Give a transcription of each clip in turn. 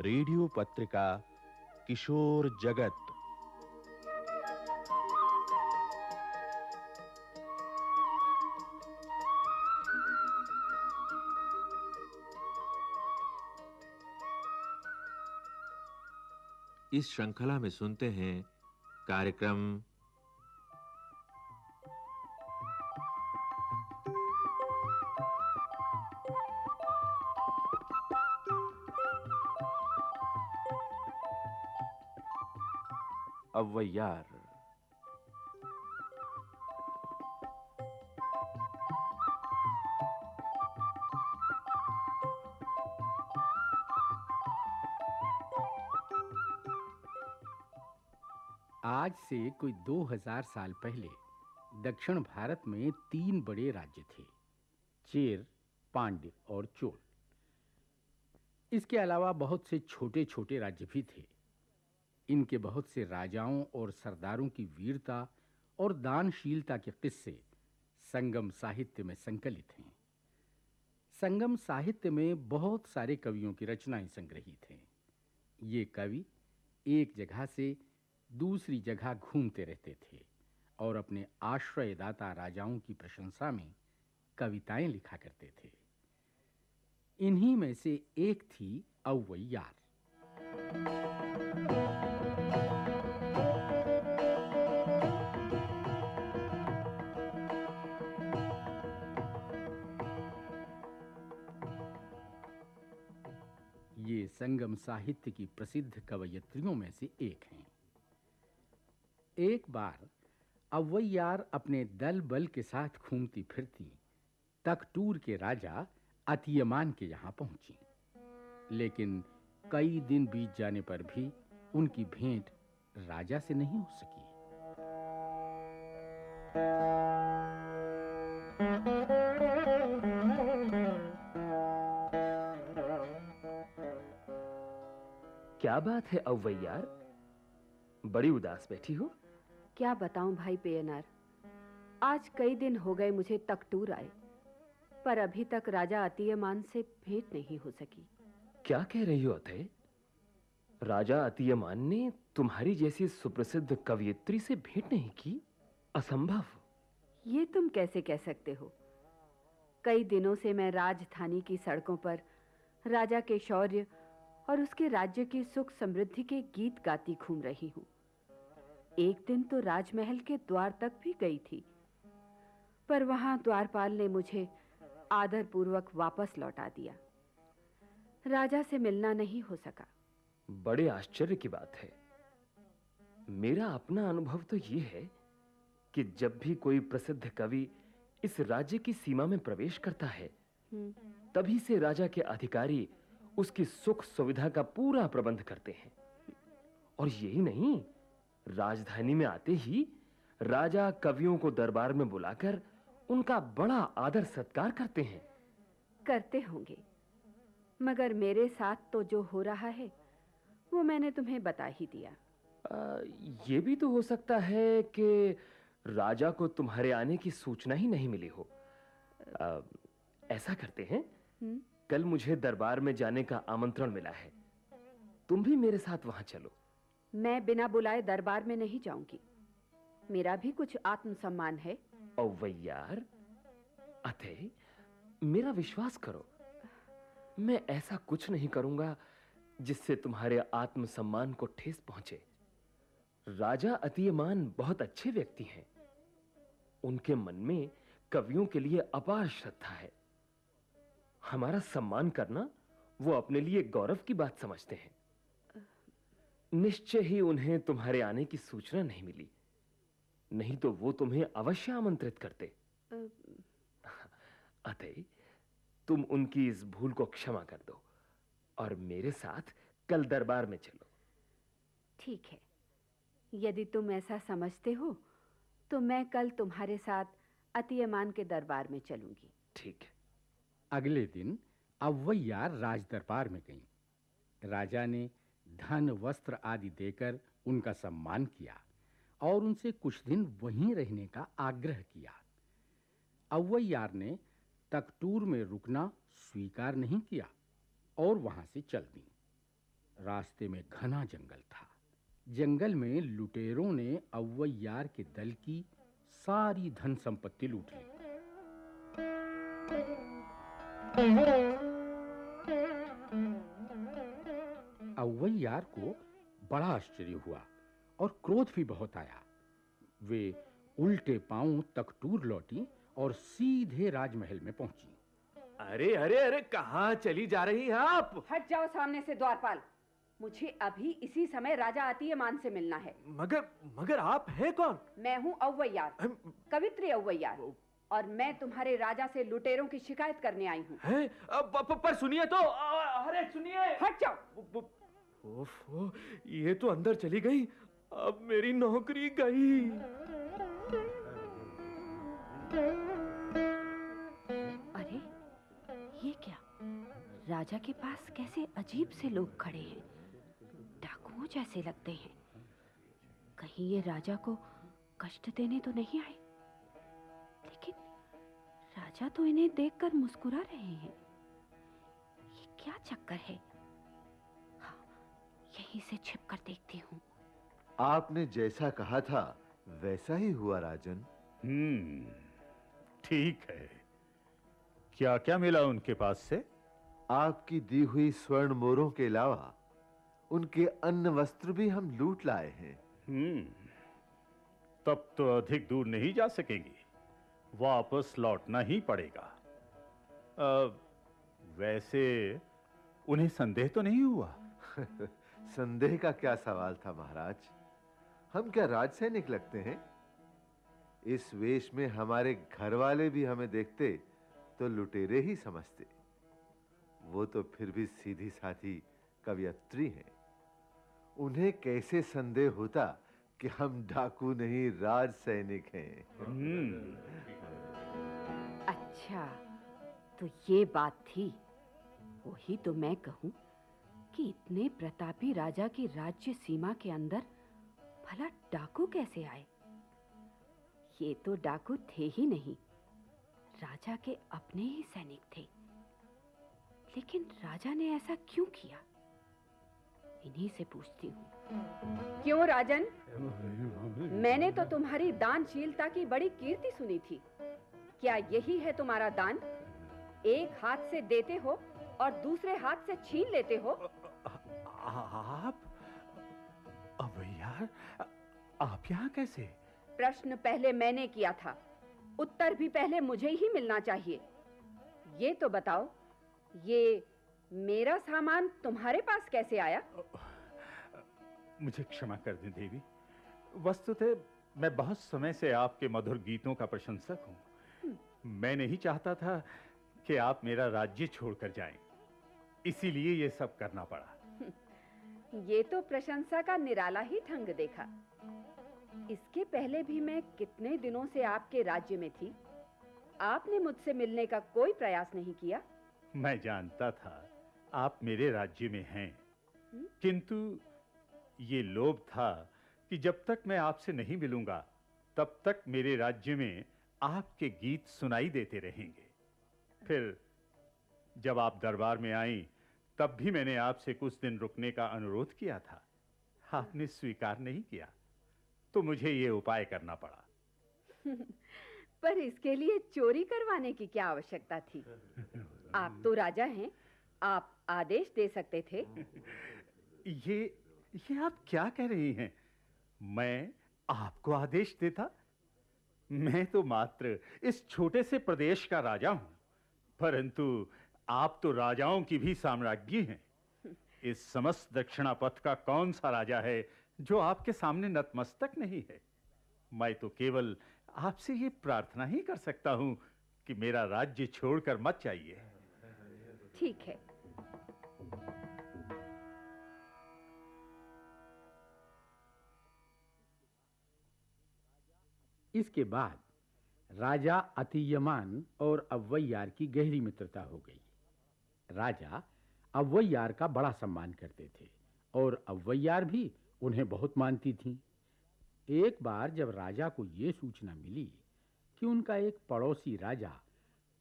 Radio पत्रिका किशोर जगत। इस श्रृंखला में सुनते हैं कार्यक्रम अव्वैयार। आज से कोई 2000 साल पहले दक्षिण भारत में तीन बड़े राज्य थे, चेर, पांड्य और चोल। इसके अलावा बहुत से छोटे-छोटे राज्य भी थे। इनके बहुत से राजाओं और सरदारों की वीरता और दानशीलता के किस्से संगम साहित्य में संकलित हैं। संगम साहित्य में बहुत सारे कवियों की रचनाएँ संग्रहित हैं। ये कवि एक जगह से दूसरी जगह घूमते रहते थे और अपने आश्रयदाता राजाओं की प्रशंसा में कविताएँ लिखा करते थे। इन्हीं में से एक थी अव्वैयार। ये संगम साहित्य की प्रसिद्ध कवयित्रियों में से एक हैं। एक बार अव्वैयार अपने दल बल के साथ घूमती फिरती तकटूर के राजा अतियमान के यहाँ पहुँची। लेकिन कई दिन बीत जाने पर भी उनकी भेंट राजा से नहीं हो सकी। क्या बात है अव्वैयार? बड़ी उदास बैठी हो। क्या बताऊँ भाई पेयनार? आज कई दिन हो गए मुझे तकटूर आए पर अभी तक राजा अतियमान से भेंट नहीं हो सकी। क्या कह रही हो अतय राजा अतियमान ने तुम्हारी जैसी सुप्रसिद्ध कवयित्री से भेंट नहीं की? असंभव। ये तुम कैसे कह सकते हो? कई दिनों से मैं राजधानी की सड़कों पर राजा के शौर्य और उसके राज्य की सुख समृद्धि के गीत गाती घूम रही हूँ। एक दिन तो राजमहल के द्वार तक भी गई थी पर वहाँ द्वारपाल ने मुझे आदर पूर्वक वापस लौटा दिया। राजा से मिलना नहीं हो सका। बड़े आश्चर्य की बात है। मेरा अपना अनुभव तो यह है कि जब भी कोई प्रसिद्ध कवि इस राज्य की सीमा में प्रवेश करता है तभी से राजा के अधिकारी उसकी सुख सुविधा का पूरा प्रबंध करते हैं। और यही नहीं राजधानी में आते ही राजा कवियों को दरबार में बुलाकर उनका बड़ा आदर सत्कार करते हैं। करते होंगे मगर मेरे साथ तो जो हो रहा है वो मैंने तुम्हें बता ही दिया। आ, ये भी तो हो सकता है कि राजा को तुम्हारे आने की सूचना ही नहीं मिली हो। आ, ऐसा करते हैं। हुँ? कल मुझे दरबार में जाने का आमंत्रण मिला है। तुम भी मेरे साथ वहाँ चलो। मैं बिना बुलाए दरबार में नहीं जाऊँगी। मेरा भी कुछ आत्मसम्मान है। अवैयार अते मेरा विश्वास करो। मैं ऐसा कुछ नहीं करूँगा जिससे तुम्हारे आत्मसम्मान को ठेस पहुँचे। राजा अतियमान बहुत अच्छे व्यक्ति हैं। उनके मन में कवियों के लिए अपार श्रद्धा है। हमारा सम्मान करना वो अपने लिए गौरव की बात समझते हैं। निश्चय ही उन्हें तुम्हारे आने की सूचना नहीं मिली। नहीं तो वो तुम्हें अवश्य आमंत्रित करते। अतः तुम उनकी इस भूल को क्षमा कर दो और मेरे साथ कल दरबार में चलो। ठीक है। यदि तुम ऐसा समझते हो तो मैं कल तुम्हारे साथ अतियमान के दरबार में चलूँगी। ठीक है। अगले दिन अव्वैयार राज दरबार में गईं। राजा ने धन, वस्त्र आदि देकर उनका सम्मान किया और उनसे कुछ दिन वहीं रहने का आग्रह किया। अव्वैयार ने तकतूर में रुकना स्वीकार नहीं किया और वहाँ से चल दी। रास्ते में घना जंगल था। जंगल में लुटेरों ने अव्वैयार के दल की सारी धन संपत्ति लूट ली। अव्वैयार को बड़ा आश्चर्य हुआ और क्रोध भी बहुत आया। वे उल्टे पाँव तकतूर लौटी और सीधे राजमहल में पहुँची। अरे अरे अरे कहाँ चली जा रही हैं आप? हट जाओ सामने से द्वारपाल। मुझे अभी इसी समय राजा अतियमान से मिलना है। मगर मगर आप हैं कौन? मैं हूँ अव्वैयार कवित्री अव्वैयार। और मैं तुम्हारे राजा से लुटेरों की शिकायत करने आई हूँ। हैं? पर सुनिए तो अरे सुनिए। हट जाओ। ओफो ये तो अंदर चली गई। अब मेरी नौकरी गई। अरे ये क्या? राजा के पास कैसे अजीब से लोग खड़े हैं? डाकुओं जैसे लगते हैं। कहीं ये राजा को कष्ट देने तो नहीं आए? लेकिन राजा तो इन्हें देखकर मुस्कुरा रहे हैं। ये क्या चक्कर है? हाँ यहीं से छिप कर देखती हूँ। आपने जैसा कहा था वैसा ही हुआ राजन। हम्म ठीक है। क्या क्या मिला उनके पास से? आपकी दी हुई स्वर्ण मोरों के अलावा उनके अन्य वस्त्र भी हम लूट लाए हैं। हम्म तब तो अधिक दूर नहीं जा सकेंगी। वापस लौटना ही पड़ेगा। अ, वैसे उन्हें संदेह तो नहीं हुआ? संदेह का क्या सवाल था महाराज? हम क्या राज सैनिक लगते हैं? इस वेश में हमारे घर वाले भी हमें देखते तो लुटेरे ही समझते। वो तो फिर भी सीधी साधी कवियत्री हैं। उन्हें कैसे संदेह होता कि हम डाकू नहीं राज सैनिक हैं? हम्म। अच्छा तो ये बात थी। वही तो मैं कहूँ कि इतने प्रतापी राजा की राज्य सीमा के अंदर भला डाकू कैसे आए? ये तो डाकू थे ही नहीं राजा के अपने ही सैनिक थे। लेकिन राजा ने ऐसा क्यों किया? इन्हीं से पूछती हूँ। क्यों राजन? मैंने तो तुम्हारी दानशीलता की बड़ी कीर्ति सुनी थी। क्या यही है तुम्हारा दान? एक हाथ से देते हो और दूसरे हाथ से छीन लेते हो? आप अब यार आप यहाँ कैसे? प्रश्न पहले मैंने किया था उत्तर भी पहले मुझे ही मिलना चाहिए। ये तो बताओ ये मेरा सामान तुम्हारे पास कैसे आया? मुझे क्षमा कर दें देवी। वस्तुतः मैं बहुत समय से आपके मधुर गीतों का प्रशंसक हूँ। मैं नहीं चाहता था कि आप मेरा राज्य छोड़कर जाएँ। इसीलिए ये सब करना पड़ा। ये तो प्रशंसा का निराला ही ढंग देखा। इसके पहले भी मैं कितने दिनों से आपके राज्य में थी। आपने मुझसे मिलने का कोई प्रयास नहीं किया। मैं जानता था आप मेरे राज्य में हैं। हम्म? किंतु ये लोभ था कि जब तक मैं आपसे नहीं मिलूँगा तब तक मेरे राज्य में आपके गीत सुनाई देते रहेंगे। फिर जब आप दरबार में आई तब भी मैंने आपसे कुछ दिन रुकने का अनुरोध किया था। आपने स्वीकार नहीं किया तो मुझे ये उपाय करना पड़ा। पर इसके लिए चोरी करवाने की क्या आवश्यकता थी? आप तो राजा हैं आप आदेश दे सकते थे। ये ये आप क्या कह रही हैं? मैं आपको आदेश देता? मैं तो मात्र इस छोटे से प्रदेश का राजा हूँ। परंतु आप तो राजाओं की भी साम्राज्ञी हैं। इस समस्त दक्षिणापथ का कौन सा राजा है जो आपके सामने नतमस्तक नहीं है? मैं तो केवल आपसे ये प्रार्थना ही कर सकता हूँ कि मेरा राज्य छोड़कर मत जाइए। ठीक है। इसके बाद राजा अतियमान और अव्वैयार की गहरी मित्रता हो गई। राजा अव्वैयार का बड़ा सम्मान करते थे और अव्वैयार भी उन्हें बहुत मानती थीं। एक बार जब राजा को यह सूचना मिली कि उनका एक पड़ोसी राजा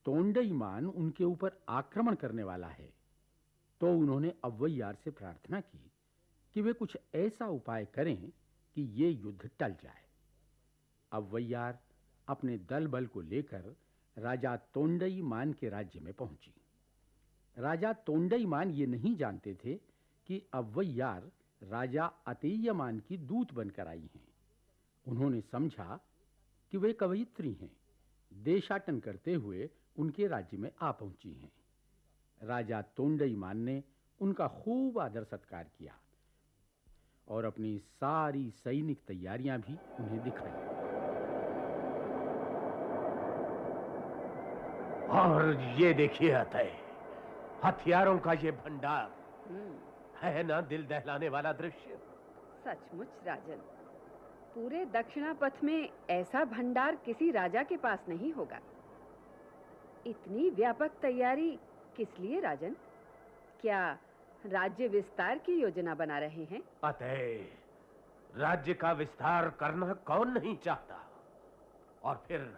तोंडईमान उनके ऊपर आक्रमण करने वाला है तो उन्होंने अव्वैयार से प्रार्थना की कि वे कुछ ऐसा उपाय करें कि यह युद्ध टल जाए। अव्वैयार अपने दल बल को लेकर राजा तोंडई मान के राज्य में पहुँची। राजा तोंडई मान ये नहीं जानते थे कि अव्वैयार राजा अतेयमान की दूत बनकर आई हैं। उन्होंने समझा कि वे कवयित्री हैं, देशाटन करते हुए उनके राज्य में आ पहुँची हैं। राजा तोंडई मान ने उनका खूब आदर सत्कार किया और अपनी सारी सैनिक तैयारियाँ भी उन्हें दिखाई। और ये देखिए अतः हथियारों का ये भंडार है ना दिल दहलाने वाला दृश्य? सचमुच राजन। पूरे दक्षिणापथ में ऐसा भंडार किसी राजा के पास नहीं होगा। इतनी व्यापक तैयारी किस लिए राजन? क्या राज्य विस्तार की योजना बना रहे हैं? अतः राज्य का विस्तार करना कौन नहीं चाहता? और फिर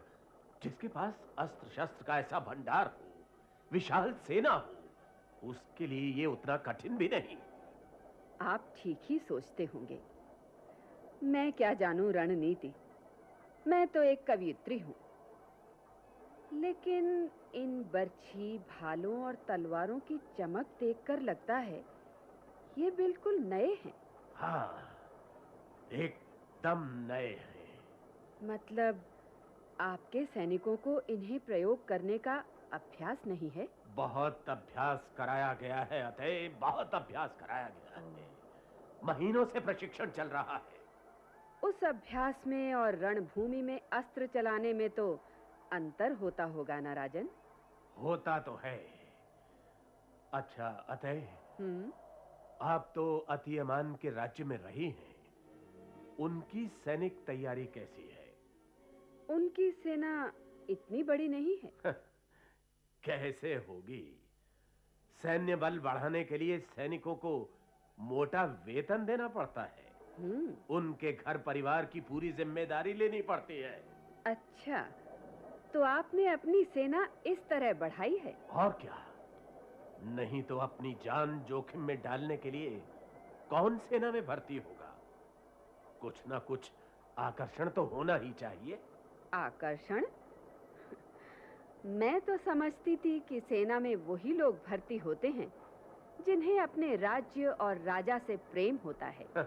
जिसके पास अस्त्र शस्त्र का ऐसा भंडार हो विशाल सेना हो उसके लिए ये उतना कठिन भी नहीं। आप ठीक ही सोचते होंगे। मैं क्या जानूं रणनीति? मैं तो एक कवियत्री हूँ। लेकिन इन बर्छी भालों और तलवारों की चमक देखकर लगता है ये बिल्कुल नए हैं। हाँ एकदम नए हैं। मतलब आपके सैनिकों को इन्हें प्रयोग करने का अभ्यास नहीं है? बहुत अभ्यास कराया गया है अतः बहुत अभ्यास कराया गया है। महीनों से प्रशिक्षण चल रहा है। उस अभ्यास में और रणभूमि में अस्त्र चलाने में तो अंतर होता होगा ना राजन? होता तो है। अच्छा अतः हम्म। आप तो अतियमान के राज्य में रही हैं। उनकी सैनिक तैयारी कैसी? उनकी सेना इतनी बड़ी नहीं है। कैसे होगी? सैन्य बल बढ़ाने के लिए सैनिकों को मोटा वेतन देना पड़ता है। हम्म। उनके घर परिवार की पूरी ज़िम्मेदारी लेनी पड़ती है। अच्छा तो आपने अपनी सेना इस तरह बढ़ाई है? और क्या? नहीं तो अपनी जान जोखिम में डालने के लिए कौन सेना में भर्ती होगा? कुछ ना कुछ आकर्षण तो होना ही चाहिए। आकर्षण? मैं तो समझती थी कि सेना में वही लोग भर्ती होते हैं जिन्हें अपने राज्य और राजा से प्रेम होता है।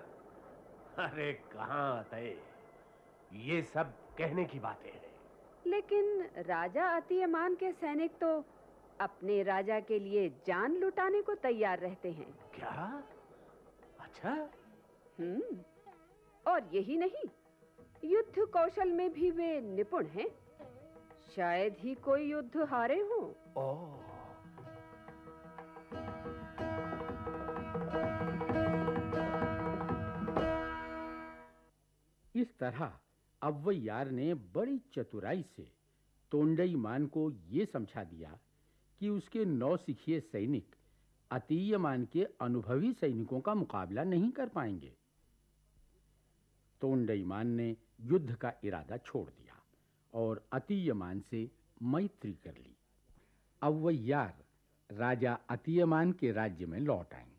अरे कहाँ तय ये सब कहने की बातें हैं। लेकिन राजा अतियमान के सैनिक तो अपने राजा के लिए जान लुटाने को तैयार रहते हैं। क्या? अच्छा। हम्म और यही नहीं युद्ध कौशल में भी वे निपुण हैं। शायद ही कोई युद्ध हारे हों। इस तरह अव्वैयार ने बड़ी चतुराई से तोंडई मान को यह समझा दिया कि उसके नौ सिखिए सैनिक अतीयमान के अनुभवी सैनिकों का मुकाबला नहीं कर पाएँगे। तोंडईमान ने युद्ध का इरादा छोड़ दिया और अतीयमान से मैत्री कर ली। अव्वैयार राजा अतीयमान के राज्य में लौट आए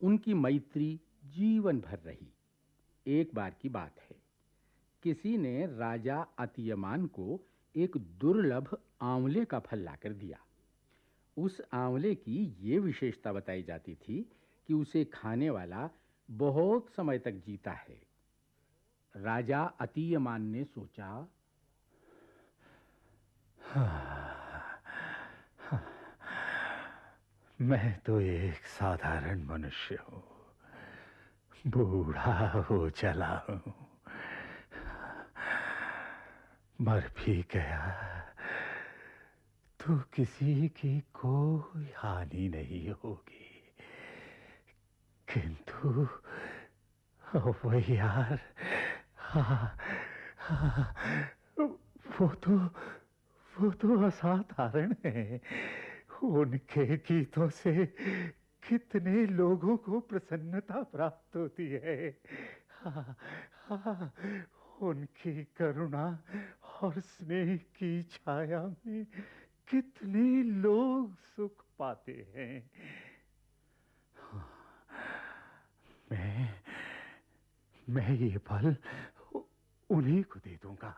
उनकी मैत्री जीवन भर रही। एक बार की बात है, किसी ने राजा अतियमान को एक दुर्लभ आंवले का फल लाकर दिया। उस आंवले की ये विशेषता बताई जाती थी कि उसे खाने वाला बहुत समय तक जीता है। राजा अतियमान ने सोचा, मैं तो एक साधारण मनुष्य हूँ, बूढ़ा हो चला हूँ। मर भी गया तो किसी की कोई हानि नहीं होगी। किंतु वो यार हाँ, वो तो वो तो असाधारण है। उनके गीतों से कितने लोगों को प्रसन्नता प्राप्त होती है। हाँ, हाँ, उनकी करुणा और स्नेह की छाया में कितने लोग सुख पाते हैं। मैं मैं ये फल उन्हीं को दे दूँगा।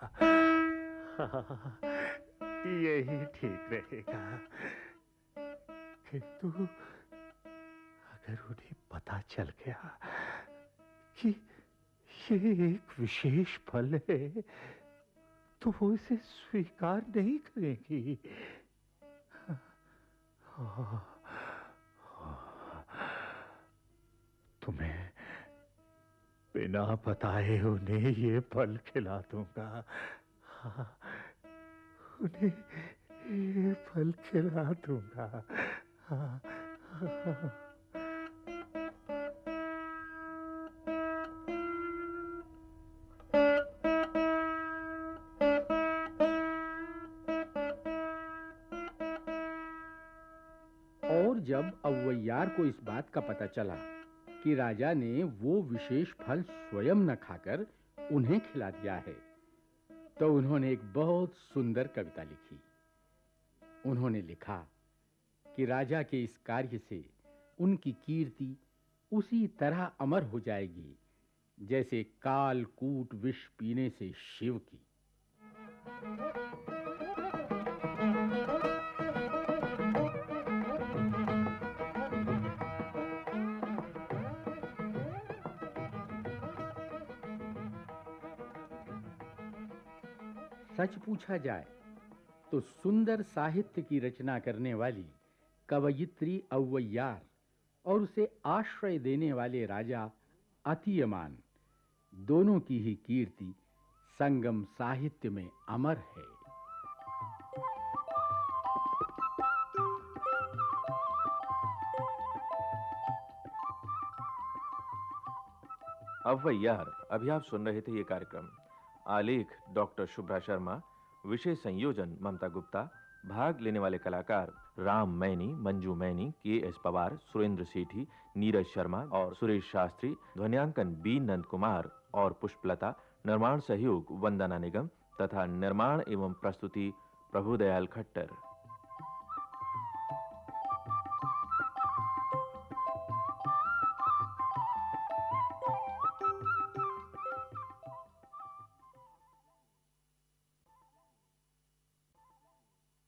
यही ठीक रहेगा। किंतु अगर उन्हें पता चल गया कि ये एक विशेष फल है तो वो इसे स्वीकार नहीं करेगी। तुम्हें बिना बताए उन्हें ये फल खिला दूँगा। उन्हें ये फल खिला दूँगा। और जब अवैयार को इस बात का पता चला कि राजा ने वो विशेष फल स्वयं न खाकर उन्हें खिला दिया है। तो उन्होंने एक बहुत सुंदर कविता लिखी। उन्होंने लिखा कि राजा के इस कार्य से उनकी कीर्ति उसी तरह अमर हो जाएगी, जैसे काल कूट विष पीने से शिव की। सच पूछा जाए तो सुंदर साहित्य की रचना करने वाली कवयित्री अव्वैयार और उसे आश्रय देने वाले राजा अतियमान, दोनों की ही कीर्ति संगम साहित्य में अमर है। अव्वैयार, अभी आप सुन रहे थे ये कार्यक्रम। आलेख, डॉक्टर शुभ्रा शर्मा, विषय संयोजन, ममता गुप्ता, भाग लेने वाले कलाकार राम मैनी, मंजू मैनी, के एस पवार, सुरेंद्र सेठी, नीरज शर्मा और सुरेश शास्त्री, ध्वनियांकन बी नंद कुमार और पुष्पलता, निर्माण सहयोग वंदना निगम तथा निर्माण एवं प्रस्तुति प्रभुदयाल खट्टर।